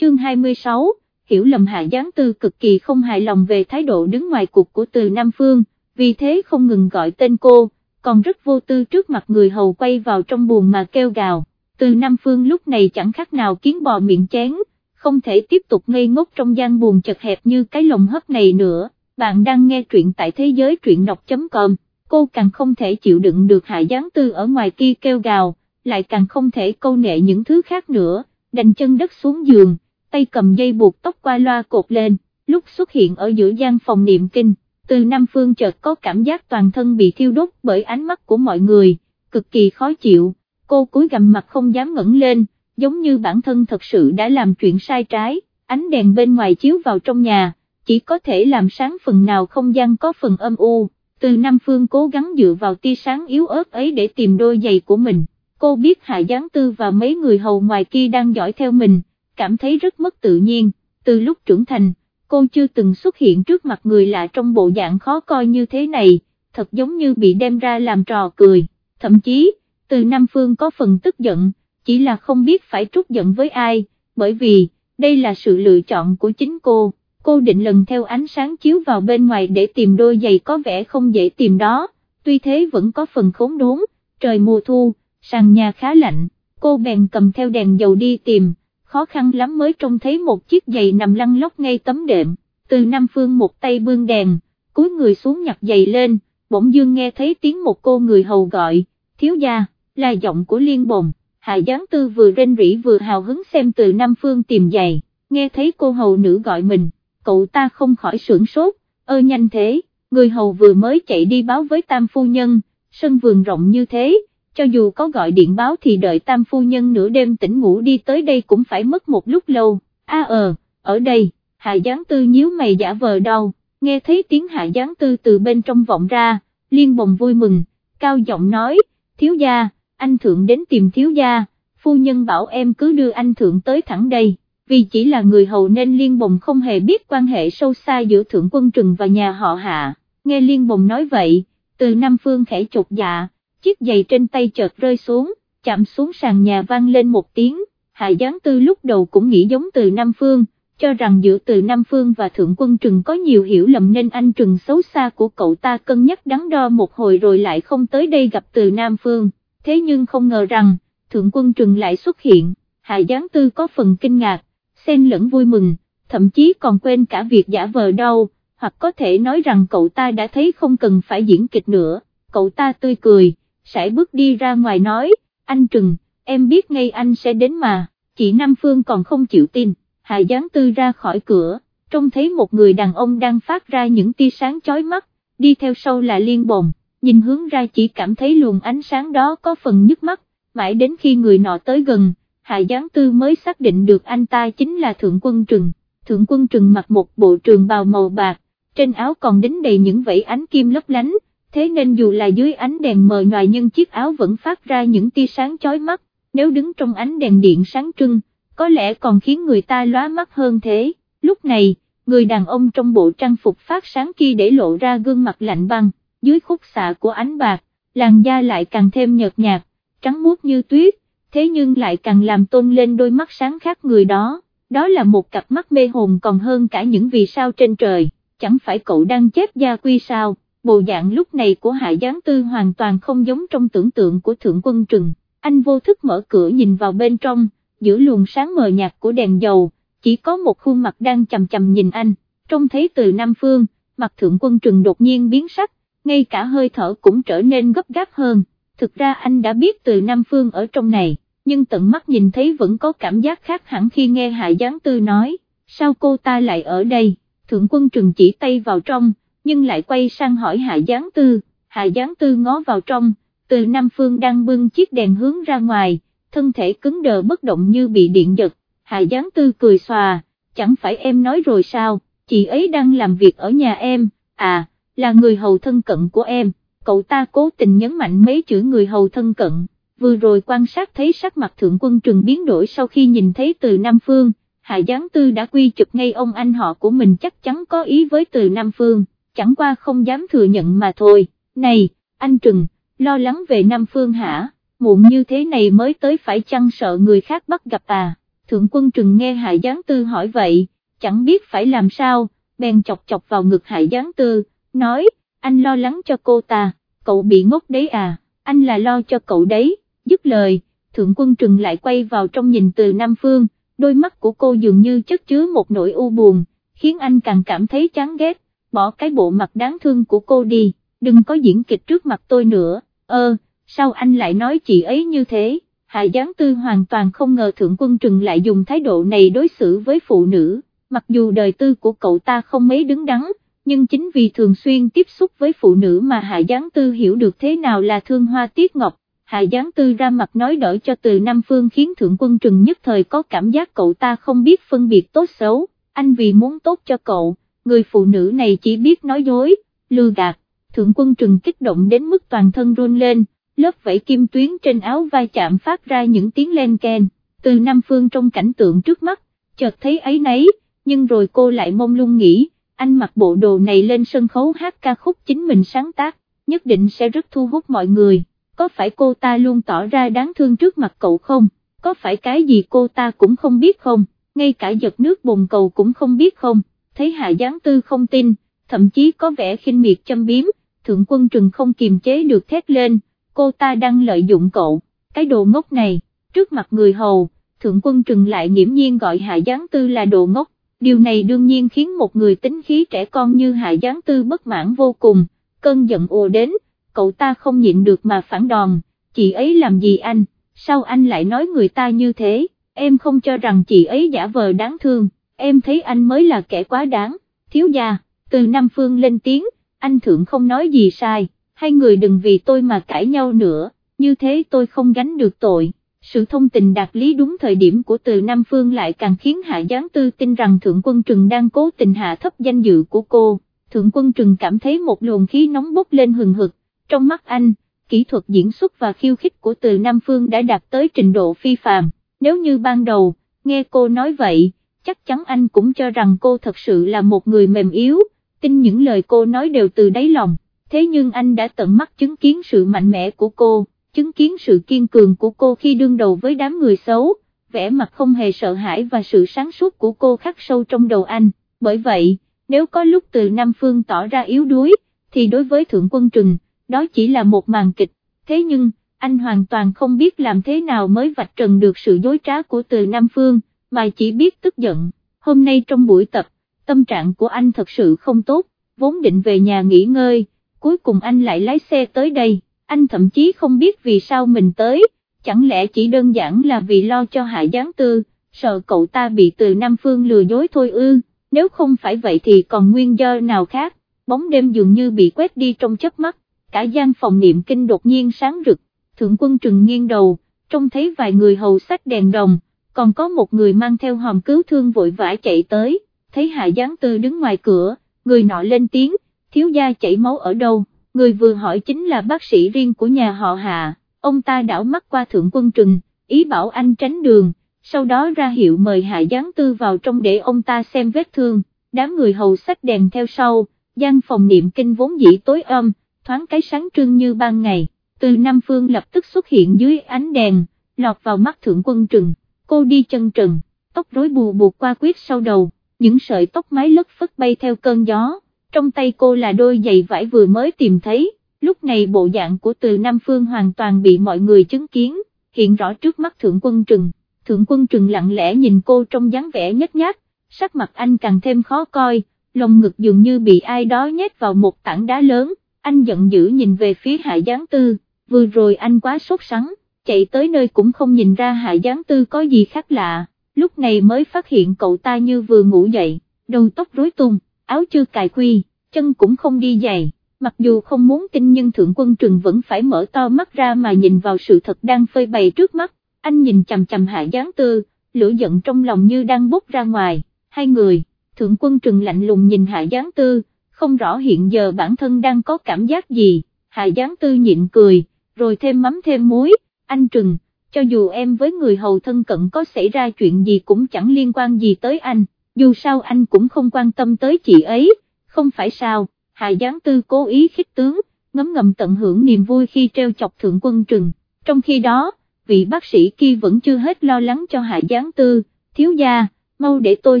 chương 26, hiểu lầm Hạ Giáng Tư cực kỳ không hài lòng về thái độ đứng ngoài cuộc của từ Nam Phương, vì thế không ngừng gọi tên cô, còn rất vô tư trước mặt người hầu quay vào trong buồn mà kêu gào, từ Nam Phương lúc này chẳng khác nào kiến bò miệng chén, không thể tiếp tục ngây ngốc trong gian buồn chật hẹp như cái lồng hấp này nữa, bạn đang nghe truyện tại thế giới truyện đọc.com, cô càng không thể chịu đựng được Hạ Giáng Tư ở ngoài kia kêu gào, lại càng không thể câu nệ những thứ khác nữa, đành chân đất xuống giường tay cầm dây buộc tóc qua loa cột lên, lúc xuất hiện ở giữa gian phòng niệm kinh, từ Nam Phương chợt có cảm giác toàn thân bị thiêu đốt bởi ánh mắt của mọi người, cực kỳ khó chịu, cô cúi gằm mặt không dám ngẩng lên, giống như bản thân thật sự đã làm chuyện sai trái, ánh đèn bên ngoài chiếu vào trong nhà, chỉ có thể làm sáng phần nào không gian có phần âm u, từ Nam Phương cố gắng dựa vào tia sáng yếu ớt ấy để tìm đôi giày của mình, cô biết Hạ Giáng Tư và mấy người hầu ngoài kia đang dõi theo mình cảm thấy rất mất tự nhiên, từ lúc trưởng thành, cô chưa từng xuất hiện trước mặt người lạ trong bộ dạng khó coi như thế này, thật giống như bị đem ra làm trò cười, thậm chí, từ Nam Phương có phần tức giận, chỉ là không biết phải trút giận với ai, bởi vì, đây là sự lựa chọn của chính cô, cô định lần theo ánh sáng chiếu vào bên ngoài để tìm đôi giày có vẻ không dễ tìm đó, tuy thế vẫn có phần khốn đốn, trời mùa thu, sàn nhà khá lạnh, cô bèn cầm theo đèn dầu đi tìm, khó khăn lắm mới trông thấy một chiếc giày nằm lăn lóc ngay tấm đệm, từ Nam Phương một tay bương đèn, cúi người xuống nhặt giày lên, bỗng dương nghe thấy tiếng một cô người hầu gọi, thiếu gia, là giọng của liên bồn, hạ gián tư vừa rên rỉ vừa hào hứng xem từ Nam Phương tìm giày, nghe thấy cô hầu nữ gọi mình, cậu ta không khỏi sưởng sốt, ơ nhanh thế, người hầu vừa mới chạy đi báo với tam phu nhân, sân vườn rộng như thế, cho dù có gọi điện báo thì đợi tam phu nhân nửa đêm tỉnh ngủ đi tới đây cũng phải mất một lúc lâu, a ờ, ở đây, hạ gián tư nhíu mày giả vờ đau, nghe thấy tiếng hạ gián tư từ bên trong vọng ra, liên bồng vui mừng, cao giọng nói, thiếu gia, anh thượng đến tìm thiếu gia, phu nhân bảo em cứ đưa anh thượng tới thẳng đây, vì chỉ là người hầu nên liên bồng không hề biết quan hệ sâu xa giữa thượng quân trừng và nhà họ hạ, nghe liên bồng nói vậy, từ Nam Phương khẽ chột dạ, chiếc giày trên tay chợt rơi xuống, chạm xuống sàn nhà vang lên một tiếng, Hạ Giáng Tư lúc đầu cũng nghĩ giống từ Nam Phương, cho rằng giữa từ Nam Phương và Thượng Quân Trừng có nhiều hiểu lầm nên anh Trừng xấu xa của cậu ta cân nhắc đắn đo một hồi rồi lại không tới đây gặp từ Nam Phương, thế nhưng không ngờ rằng, Thượng Quân Trừng lại xuất hiện, Hạ Giáng Tư có phần kinh ngạc, xen lẫn vui mừng, thậm chí còn quên cả việc giả vờ đau, hoặc có thể nói rằng cậu ta đã thấy không cần phải diễn kịch nữa, cậu ta tươi cười sải bước đi ra ngoài nói, anh Trừng, em biết ngay anh sẽ đến mà, chị Nam Phương còn không chịu tin, Hà Giáng Tư ra khỏi cửa, trông thấy một người đàn ông đang phát ra những tia sáng chói mắt, đi theo sau là liên bồn, nhìn hướng ra chỉ cảm thấy luồng ánh sáng đó có phần nhức mắt, mãi đến khi người nọ tới gần, Hạ Giáng Tư mới xác định được anh ta chính là Thượng Quân Trừng, Thượng Quân Trừng mặc một bộ trường bào màu bạc, trên áo còn đính đầy những vảy ánh kim lấp lánh, thế nên dù là dưới ánh đèn mờ ngoài nhưng chiếc áo vẫn phát ra những tia sáng chói mắt, nếu đứng trong ánh đèn điện sáng trưng, có lẽ còn khiến người ta lóa mắt hơn thế, lúc này, người đàn ông trong bộ trang phục phát sáng kia để lộ ra gương mặt lạnh băng, dưới khúc xạ của ánh bạc, làn da lại càng thêm nhợt nhạt, trắng muốt như tuyết, thế nhưng lại càng làm tôn lên đôi mắt sáng khác người đó, đó là một cặp mắt mê hồn còn hơn cả những vì sao trên trời, chẳng phải cậu đang chép gia quy sao? Bộ dạng lúc này của Hạ Giáng Tư hoàn toàn không giống trong tưởng tượng của Thượng Quân Trừng, anh vô thức mở cửa nhìn vào bên trong, giữa luồng sáng mờ nhạt của đèn dầu, chỉ có một khuôn mặt đang chầm chầm nhìn anh, trông thấy từ Nam Phương, mặt Thượng Quân Trừng đột nhiên biến sắc, ngay cả hơi thở cũng trở nên gấp gáp hơn, thực ra anh đã biết từ Nam Phương ở trong này, nhưng tận mắt nhìn thấy vẫn có cảm giác khác hẳn khi nghe Hạ Giáng Tư nói, sao cô ta lại ở đây, Thượng Quân Trừng chỉ tay vào trong, nhưng lại quay sang hỏi Hạ Giáng Tư, Hạ Giáng Tư ngó vào trong, từ Nam Phương đang bưng chiếc đèn hướng ra ngoài, thân thể cứng đờ bất động như bị điện giật, Hạ Giáng Tư cười xòa, chẳng phải em nói rồi sao, chị ấy đang làm việc ở nhà em, à, là người hầu thân cận của em, cậu ta cố tình nhấn mạnh mấy chữ người hầu thân cận, vừa rồi quan sát thấy sắc mặt thượng quân trừng biến đổi sau khi nhìn thấy từ Nam Phương, Hạ Giáng Tư đã quy chụp ngay ông anh họ của mình chắc chắn có ý với từ Nam Phương chẳng qua không dám thừa nhận mà thôi, này, anh Trừng, lo lắng về Nam Phương hả, muộn như thế này mới tới phải chăng sợ người khác bắt gặp à, thượng quân trừng nghe Hạ Giáng Tư hỏi vậy, chẳng biết phải làm sao, bèn chọc chọc vào ngực Hạ Giáng Tư, nói, anh lo lắng cho cô ta, cậu bị ngốc đấy à, anh là lo cho cậu đấy, dứt lời, thượng quân trừng lại quay vào trong nhìn từ Nam Phương, đôi mắt của cô dường như chất chứa một nỗi u buồn, khiến anh càng cảm thấy chán ghét, bỏ cái bộ mặt đáng thương của cô đi, đừng có diễn kịch trước mặt tôi nữa, ơ, sao anh lại nói chị ấy như thế, Hạ Giáng Tư hoàn toàn không ngờ Thượng Quân Trừng lại dùng thái độ này đối xử với phụ nữ, mặc dù đời tư của cậu ta không mấy đứng đắn, nhưng chính vì thường xuyên tiếp xúc với phụ nữ mà Hạ Giáng Tư hiểu được thế nào là thương hoa tiết ngọc, Hạ Giáng Tư ra mặt nói đỡ cho từ Nam Phương khiến Thượng Quân Trừng nhất thời có cảm giác cậu ta không biết phân biệt tốt xấu, anh vì muốn tốt cho cậu, người phụ nữ này chỉ biết nói dối, lừa gạt, Thượng Quân Trừng kích động đến mức toàn thân run lên, lớp vẫy kim tuyến trên áo vai chạm phát ra những tiếng len ken, từ Nam Phương trong cảnh tượng trước mắt, chợt thấy ấy nấy, nhưng rồi cô lại mông lung nghĩ, anh mặc bộ đồ này lên sân khấu hát ca khúc chính mình sáng tác, nhất định sẽ rất thu hút mọi người, có phải cô ta luôn tỏ ra đáng thương trước mặt cậu không, có phải cái gì cô ta cũng không biết không, ngay cả giật nước bồn cầu cũng không biết không, thấy Hạ Giáng Tư không tin, thậm chí có vẻ khinh miệt châm biếm, thượng quân trừng không kiềm chế được thét lên, cô ta đang lợi dụng cậu, cái đồ ngốc này, trước mặt người hầu, thượng quân trừng lại nghiễm nhiên gọi Hạ Giáng Tư là đồ ngốc, điều này đương nhiên khiến một người tính khí trẻ con như Hạ Giáng Tư bất mãn vô cùng, cơn giận ùa đến, cậu ta không nhịn được mà phản đòn, chị ấy làm gì anh, sao anh lại nói người ta như thế, em không cho rằng chị ấy giả vờ đáng thương, em thấy anh mới là kẻ quá đáng, thiếu gia, từ Nam Phương lên tiếng, anh thượng không nói gì sai. Hai người đừng vì tôi mà cãi nhau nữa, như thế tôi không gánh được tội. Sự thông tình đạt lý đúng thời điểm của từ Nam Phương lại càng khiến Hạ Giáng Tư tin rằng Thượng Quân Trừng đang cố tình hạ thấp danh dự của cô. Thượng Quân Trừng cảm thấy một luồng khí nóng bốc lên hừng hực, trong mắt anh, kỹ thuật diễn xuất và khiêu khích của từ Nam Phương đã đạt tới trình độ phi phàm, nếu như ban đầu, nghe cô nói vậy, chắc chắn anh cũng cho rằng cô thật sự là một người mềm yếu, tin những lời cô nói đều từ đáy lòng. Thế nhưng anh đã tận mắt chứng kiến sự mạnh mẽ của cô, chứng kiến sự kiên cường của cô khi đương đầu với đám người xấu, vẻ mặt không hề sợ hãi và sự sáng suốt của cô khắc sâu trong đầu anh, bởi vậy, nếu có lúc từ Nam Phương tỏ ra yếu đuối, thì đối với Thượng Quân Trừng, đó chỉ là một màn kịch, thế nhưng, anh hoàn toàn không biết làm thế nào mới vạch trần được sự dối trá của từ Nam Phương, mà chỉ biết tức giận, hôm nay trong buổi tập, tâm trạng của anh thật sự không tốt, vốn định về nhà nghỉ ngơi cuối cùng anh lại lái xe tới đây, anh thậm chí không biết vì sao mình tới, chẳng lẽ chỉ đơn giản là vì lo cho Hạ Giáng Tư, sợ cậu ta bị từ Nam Phương lừa dối thôi ư, nếu không phải vậy thì còn nguyên do nào khác, bóng đêm dường như bị quét đi trong chớp mắt, cả gian phòng niệm kinh đột nhiên sáng rực, thượng quân trừng nghiêng đầu, trông thấy vài người hầu sách đèn đồng, còn có một người mang theo hòm cứu thương vội vã chạy tới, thấy Hạ Giáng Tư đứng ngoài cửa, người nọ lên tiếng, thiếu gia chảy máu ở đâu, người vừa hỏi chính là bác sĩ riêng của nhà họ Hạ, ông ta đảo mắt qua thượng quân trừng, ý bảo anh tránh đường, sau đó ra hiệu mời Hạ Giáng Tư vào trong để ông ta xem vết thương, đám người hầu sách đèn theo sau, gian phòng niệm kinh vốn dĩ tối âm, thoáng cái sáng trưng như ban ngày, từ Nam Phương lập tức xuất hiện dưới ánh đèn, lọt vào mắt thượng quân trừng, cô đi chân trần, tóc rối bù buộc qua quyết sau đầu, những sợi tóc mái lất phất bay theo cơn gió. Trong tay cô là đôi giày vải vừa mới tìm thấy, lúc này bộ dạng của từ Nam Phương hoàn toàn bị mọi người chứng kiến, hiện rõ trước mắt Thượng Quân Trừng, Thượng Quân Trừng lặng lẽ nhìn cô trong dáng vẻ nhếch nhác, sắc mặt anh càng thêm khó coi, lồng ngực dường như bị ai đó nhét vào một tảng đá lớn, anh giận dữ nhìn về phía Hạ Giáng Tư, vừa rồi anh quá sốt sắng, chạy tới nơi cũng không nhìn ra Hạ Giáng Tư có gì khác lạ, lúc này mới phát hiện cậu ta như vừa ngủ dậy, đầu tóc rối tung áo chưa cài quy, chân cũng không đi giày, mặc dù không muốn tin nhưng thượng quân trừng vẫn phải mở to mắt ra mà nhìn vào sự thật đang phơi bày trước mắt, anh nhìn chầm chầm hạ giáng tư, lửa giận trong lòng như đang bốc ra ngoài, hai người, thượng quân trừng lạnh lùng nhìn hạ giáng tư, không rõ hiện giờ bản thân đang có cảm giác gì, hạ giáng tư nhịn cười, rồi thêm mắm thêm muối, anh trừng, cho dù em với người hầu thân cận có xảy ra chuyện gì cũng chẳng liên quan gì tới anh dù sao anh cũng không quan tâm tới chị ấy, không phải sao, Hà Giáng Tư cố ý khích tướng, ngấm ngầm tận hưởng niềm vui khi treo chọc thượng quân trừng, trong khi đó, vị bác sĩ kia vẫn chưa hết lo lắng cho Hạ Giáng Tư, thiếu gia, mau để tôi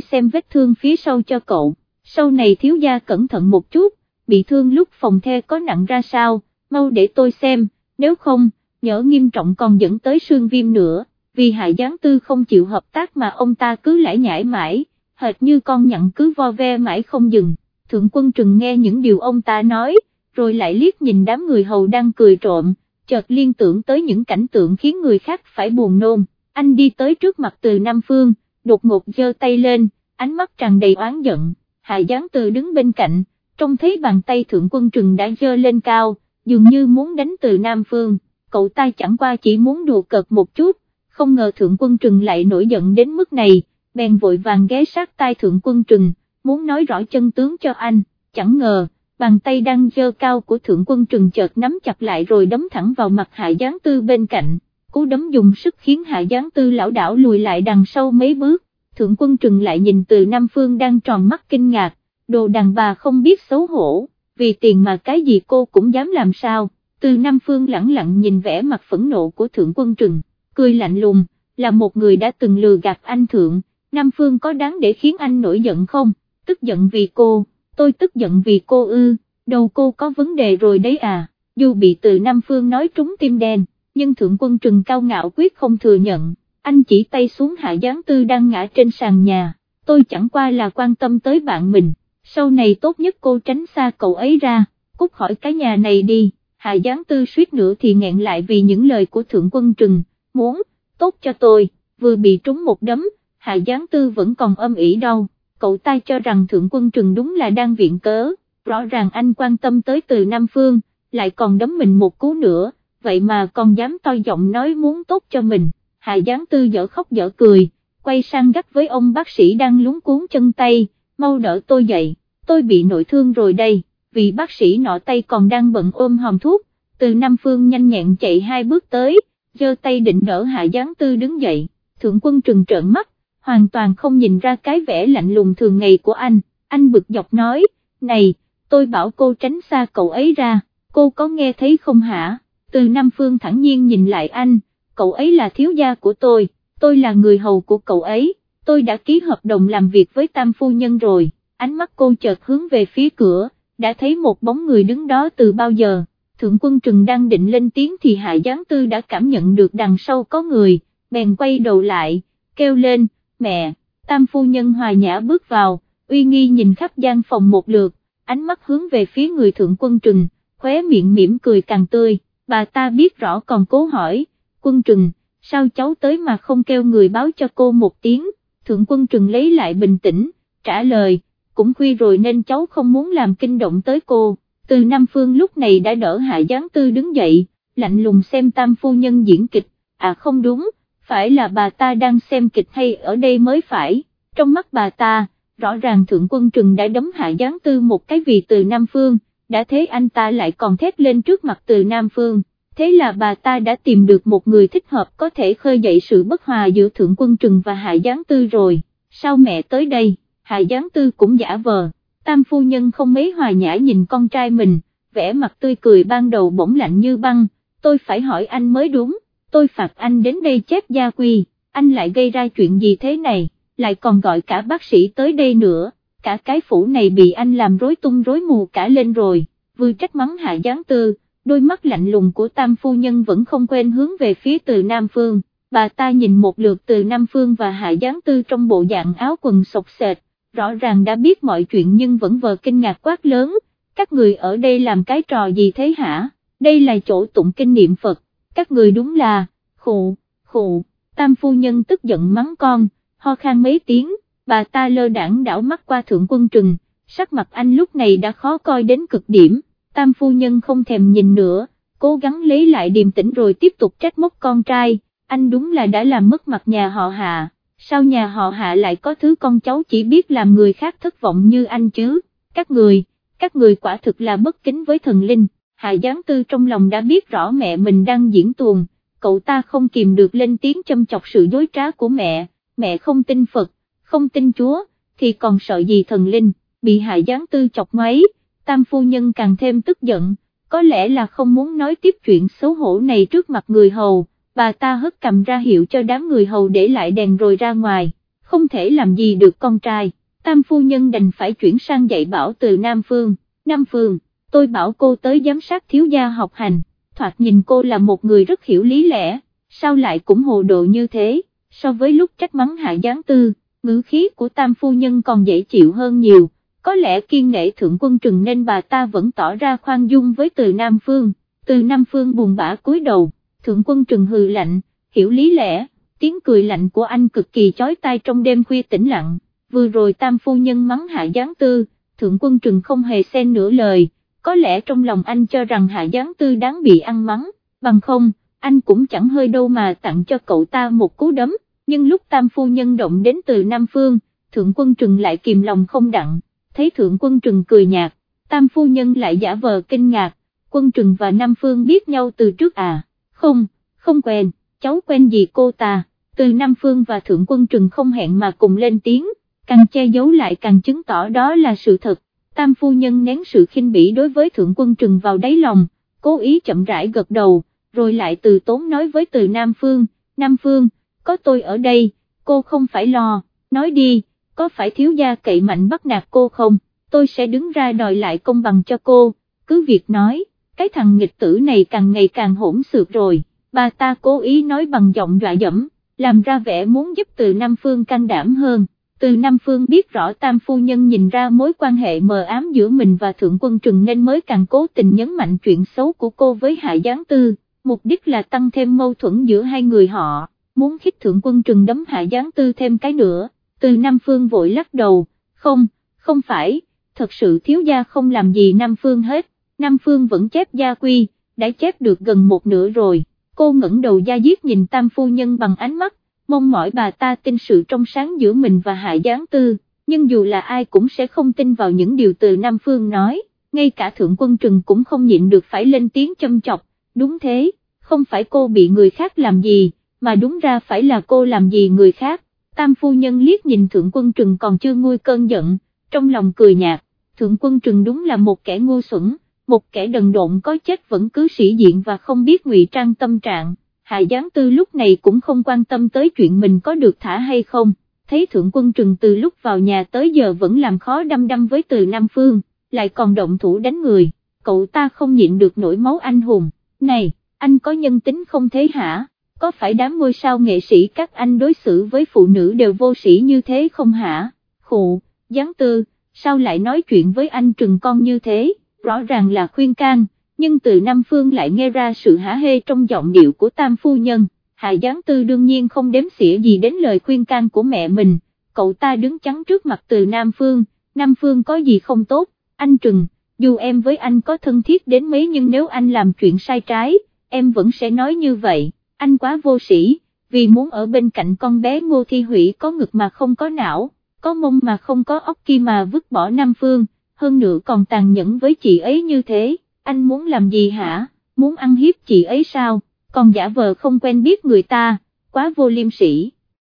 xem vết thương phía sau cho cậu, sau này thiếu gia cẩn thận một chút, bị thương lúc phòng the có nặng ra sao, mau để tôi xem, nếu không, nhỡ nghiêm trọng còn dẫn tới sương viêm nữa, vì Hạ Giáng Tư không chịu hợp tác mà ông ta cứ lải nhải mãi, hệt như con nhặn cứ vo ve mãi không dừng, thượng quân trừng nghe những điều ông ta nói, rồi lại liếc nhìn đám người hầu đang cười trộm, chợt liên tưởng tới những cảnh tượng khiến người khác phải buồn nôn, anh đi tới trước mặt từ Nam Phương, đột ngột giơ tay lên, ánh mắt tràn đầy oán giận, Hạ Giáng Tư đứng bên cạnh, trông thấy bàn tay thượng quân trừng đã giơ lên cao, dường như muốn đánh từ Nam Phương, cậu ta chẳng qua chỉ muốn đùa cợt một chút, không ngờ thượng quân trừng lại nổi giận đến mức này, bèn vội vàng ghé sát tai thượng quân trừng, muốn nói rõ chân tướng cho anh, chẳng ngờ, bàn tay đang dơ cao của thượng quân trừng chợt nắm chặt lại rồi đấm thẳng vào mặt hạ gián tư bên cạnh, cú đấm dùng sức khiến hạ gián tư lão đảo lùi lại đằng sau mấy bước, thượng quân trừng lại nhìn từ Nam Phương đang tròn mắt kinh ngạc, đồ đàn bà không biết xấu hổ, vì tiền mà cái gì cô cũng dám làm sao, từ Nam Phương lẳng lặng nhìn vẻ mặt phẫn nộ của thượng quân trừng, cười lạnh lùng, là một người đã từng lừa gạt anh thượng, Nam Phương có đáng để khiến anh nổi giận không, tức giận vì cô, tôi tức giận vì cô ư, đầu cô có vấn đề rồi đấy à, dù bị từ Nam Phương nói trúng tim đen, nhưng thượng quân trừng cao ngạo quyết không thừa nhận, anh chỉ tay xuống hạ gián tư đang ngã trên sàn nhà, tôi chẳng qua là quan tâm tới bạn mình, sau này tốt nhất cô tránh xa cậu ấy ra, cút khỏi cái nhà này đi, hạ Giáng tư suýt nữa thì nghẹn lại vì những lời của thượng quân trừng, muốn, tốt cho tôi, vừa bị trúng một đấm, hạ Giáng tư vẫn còn âm ỉ đau, cậu ta cho rằng thượng quân trừng đúng là đang viện cớ, rõ ràng anh quan tâm tới từ Nam Phương, lại còn đấm mình một cú nữa, vậy mà còn dám to giọng nói muốn tốt cho mình, hạ Giáng tư dở khóc dở cười, quay sang gắt với ông bác sĩ đang lúng cuốn chân tay, mau đỡ tôi dậy, tôi bị nội thương rồi đây, vì bác sĩ nọ tay còn đang bận ôm hòm thuốc, từ Nam Phương nhanh nhẹn chạy hai bước tới, giơ tay định đỡ hạ Giáng tư đứng dậy, thượng quân trừng trợn mắt, hoàn toàn không nhìn ra cái vẻ lạnh lùng thường ngày của anh, anh bực dọc nói, này, tôi bảo cô tránh xa cậu ấy ra, cô có nghe thấy không hả, từ Nam Phương thẳng nhiên nhìn lại anh, cậu ấy là thiếu gia của tôi, tôi là người hầu của cậu ấy, tôi đã ký hợp đồng làm việc với tam phu nhân rồi, ánh mắt cô chợt hướng về phía cửa, đã thấy một bóng người đứng đó từ bao giờ, thượng quân trừng đang định lên tiếng thì hạ gián tư đã cảm nhận được đằng sau có người, bèn quay đầu lại, kêu lên, mẹ, tam phu nhân hòa nhã bước vào, uy nghi nhìn khắp gian phòng một lượt, ánh mắt hướng về phía người thượng quân trừng, khóe miệng mỉm cười càng tươi, bà ta biết rõ còn cố hỏi, quân trừng, sao cháu tới mà không kêu người báo cho cô một tiếng, thượng quân trừng lấy lại bình tĩnh, trả lời, cũng khuya rồi nên cháu không muốn làm kinh động tới cô, từ Nam Phương lúc này đã đỡ Hạ Giáng Tư đứng dậy, lạnh lùng xem tam phu nhân diễn kịch, à không đúng, phải là bà ta đang xem kịch hay ở đây mới phải, trong mắt bà ta, rõ ràng thượng quân trừng đã đấm hạ gián tư một cái vì từ Nam Phương, đã thế anh ta lại còn thét lên trước mặt từ Nam Phương, thế là bà ta đã tìm được một người thích hợp có thể khơi dậy sự bất hòa giữa thượng quân trừng và hạ gián tư rồi, sao mẹ tới đây, hạ gián tư cũng giả vờ, tam phu nhân không mấy hòa nhã nhìn con trai mình, vẻ mặt tươi cười ban đầu bỗng lạnh như băng, tôi phải hỏi anh mới đúng tôi phạt anh đến đây chép gia quy, anh lại gây ra chuyện gì thế này, lại còn gọi cả bác sĩ tới đây nữa, cả cái phủ này bị anh làm rối tung rối mù cả lên rồi, vừa trách mắng hạ gián tư, đôi mắt lạnh lùng của tam phu nhân vẫn không quên hướng về phía từ Nam Phương, bà ta nhìn một lượt từ Nam Phương và hạ Giáng tư trong bộ dạng áo quần sọc sệt, rõ ràng đã biết mọi chuyện nhưng vẫn vờ kinh ngạc quát lớn, các người ở đây làm cái trò gì thế hả, đây là chỗ tụng kinh niệm Phật các người đúng là, khụ, khụ, tam phu nhân tức giận mắng con, ho khan mấy tiếng, bà ta lơ đảng đảo mắt qua thượng quân trừng, sắc mặt anh lúc này đã khó coi đến cực điểm, tam phu nhân không thèm nhìn nữa, cố gắng lấy lại điềm tĩnh rồi tiếp tục trách móc con trai, anh đúng là đã làm mất mặt nhà họ hạ, sao nhà họ hạ lại có thứ con cháu chỉ biết làm người khác thất vọng như anh chứ, các người, các người quả thực là bất kính với thần linh. Hạ Giáng Tư trong lòng đã biết rõ mẹ mình đang diễn tuồng, cậu ta không kìm được lên tiếng châm chọc sự dối trá của mẹ, mẹ không tin Phật, không tin Chúa, thì còn sợ gì thần linh, bị Hạ Giáng Tư chọc ngoáy, tam phu nhân càng thêm tức giận, có lẽ là không muốn nói tiếp chuyện xấu hổ này trước mặt người hầu, bà ta hất cầm ra hiệu cho đám người hầu để lại đèn rồi ra ngoài, không thể làm gì được con trai, tam phu nhân đành phải chuyển sang dạy bảo từ Nam Phương, Nam Phương, tôi bảo cô tới giám sát thiếu gia học hành, thoạt nhìn cô là một người rất hiểu lý lẽ, sao lại cũng hồ độ như thế, so với lúc trách mắng hạ gián tư, ngữ khí của tam phu nhân còn dễ chịu hơn nhiều, có lẽ kiên nể thượng quân trừng nên bà ta vẫn tỏ ra khoan dung với từ Nam Phương, từ Nam Phương buồn bã cúi đầu, thượng quân trừng hừ lạnh, hiểu lý lẽ, tiếng cười lạnh của anh cực kỳ chói tai trong đêm khuya tĩnh lặng, vừa rồi tam phu nhân mắng hạ gián tư, thượng quân trừng không hề xen nửa lời, có lẽ trong lòng anh cho rằng hạ gián tư đáng bị ăn mắng, bằng không, anh cũng chẳng hơi đâu mà tặng cho cậu ta một cú đấm, nhưng lúc tam phu nhân động đến từ Nam Phương, thượng quân trừng lại kìm lòng không đặng, thấy thượng quân trừng cười nhạt, tam phu nhân lại giả vờ kinh ngạc, quân trừng và Nam Phương biết nhau từ trước à, không, không quen, cháu quen gì cô ta, từ Nam Phương và thượng quân trừng không hẹn mà cùng lên tiếng, càng che giấu lại càng chứng tỏ đó là sự thật, tam phu nhân nén sự khinh bỉ đối với thượng quân trừng vào đáy lòng, cố ý chậm rãi gật đầu, rồi lại từ tốn nói với từ Nam Phương, Nam Phương, có tôi ở đây, cô không phải lo, nói đi, có phải thiếu gia cậy mạnh bắt nạt cô không, tôi sẽ đứng ra đòi lại công bằng cho cô, cứ việc nói, cái thằng nghịch tử này càng ngày càng hỗn xược rồi, bà ta cố ý nói bằng giọng dọa dẫm, làm ra vẻ muốn giúp từ Nam Phương can đảm hơn. Từ Nam Phương biết rõ Tam Phu Nhân nhìn ra mối quan hệ mờ ám giữa mình và Thượng Quân Trừng nên mới càng cố tình nhấn mạnh chuyện xấu của cô với Hạ Giáng Tư, mục đích là tăng thêm mâu thuẫn giữa hai người họ, muốn khích Thượng Quân Trừng đấm Hạ Giáng Tư thêm cái nữa, từ Nam Phương vội lắc đầu, không, không phải, thật sự thiếu gia không làm gì Nam Phương hết, Nam Phương vẫn chép gia quy, đã chép được gần một nửa rồi, cô ngẩng đầu gia diết nhìn Tam Phu Nhân bằng ánh mắt, mong mỏi bà ta tin sự trong sáng giữa mình và Hạ Giáng Tư, nhưng dù là ai cũng sẽ không tin vào những điều từ Nam Phương nói, ngay cả Thượng Quân Trừng cũng không nhịn được phải lên tiếng châm chọc, đúng thế, không phải cô bị người khác làm gì, mà đúng ra phải là cô làm gì người khác, Tam Phu Nhân liếc nhìn Thượng Quân Trừng còn chưa nguôi cơn giận, trong lòng cười nhạt, Thượng Quân Trừng đúng là một kẻ ngu xuẩn, một kẻ đần độn có chết vẫn cứ sĩ diện và không biết ngụy trang tâm trạng. Hạ Giáng Tư lúc này cũng không quan tâm tới chuyện mình có được thả hay không, thấy Thượng Quân Trừng từ lúc vào nhà tới giờ vẫn làm khó đâm đâm với từ Nam Phương, lại còn động thủ đánh người, cậu ta không nhịn được nổi máu anh hùng, này, anh có nhân tính không thế hả, có phải đám ngôi sao nghệ sĩ các anh đối xử với phụ nữ đều vô sĩ như thế không hả, khụ, Giáng Tư, sao lại nói chuyện với anh Trừng con như thế, rõ ràng là khuyên can nhưng từ Nam Phương lại nghe ra sự hả hê trong giọng điệu của tam phu nhân, Hạ Giáng Tư đương nhiên không đếm xỉa gì đến lời khuyên can của mẹ mình, cậu ta đứng chắn trước mặt từ Nam Phương, Nam Phương có gì không tốt, anh Trừng, dù em với anh có thân thiết đến mấy nhưng nếu anh làm chuyện sai trái, em vẫn sẽ nói như vậy, anh quá vô sĩ, vì muốn ở bên cạnh con bé Ngô Thi Hủy có ngực mà không có não, có mông mà không có óc kia mà vứt bỏ Nam Phương, hơn nữa còn tàn nhẫn với chị ấy như thế. Anh muốn làm gì hả, muốn ăn hiếp chị ấy sao, còn giả vờ không quen biết người ta, quá vô liêm sỉ.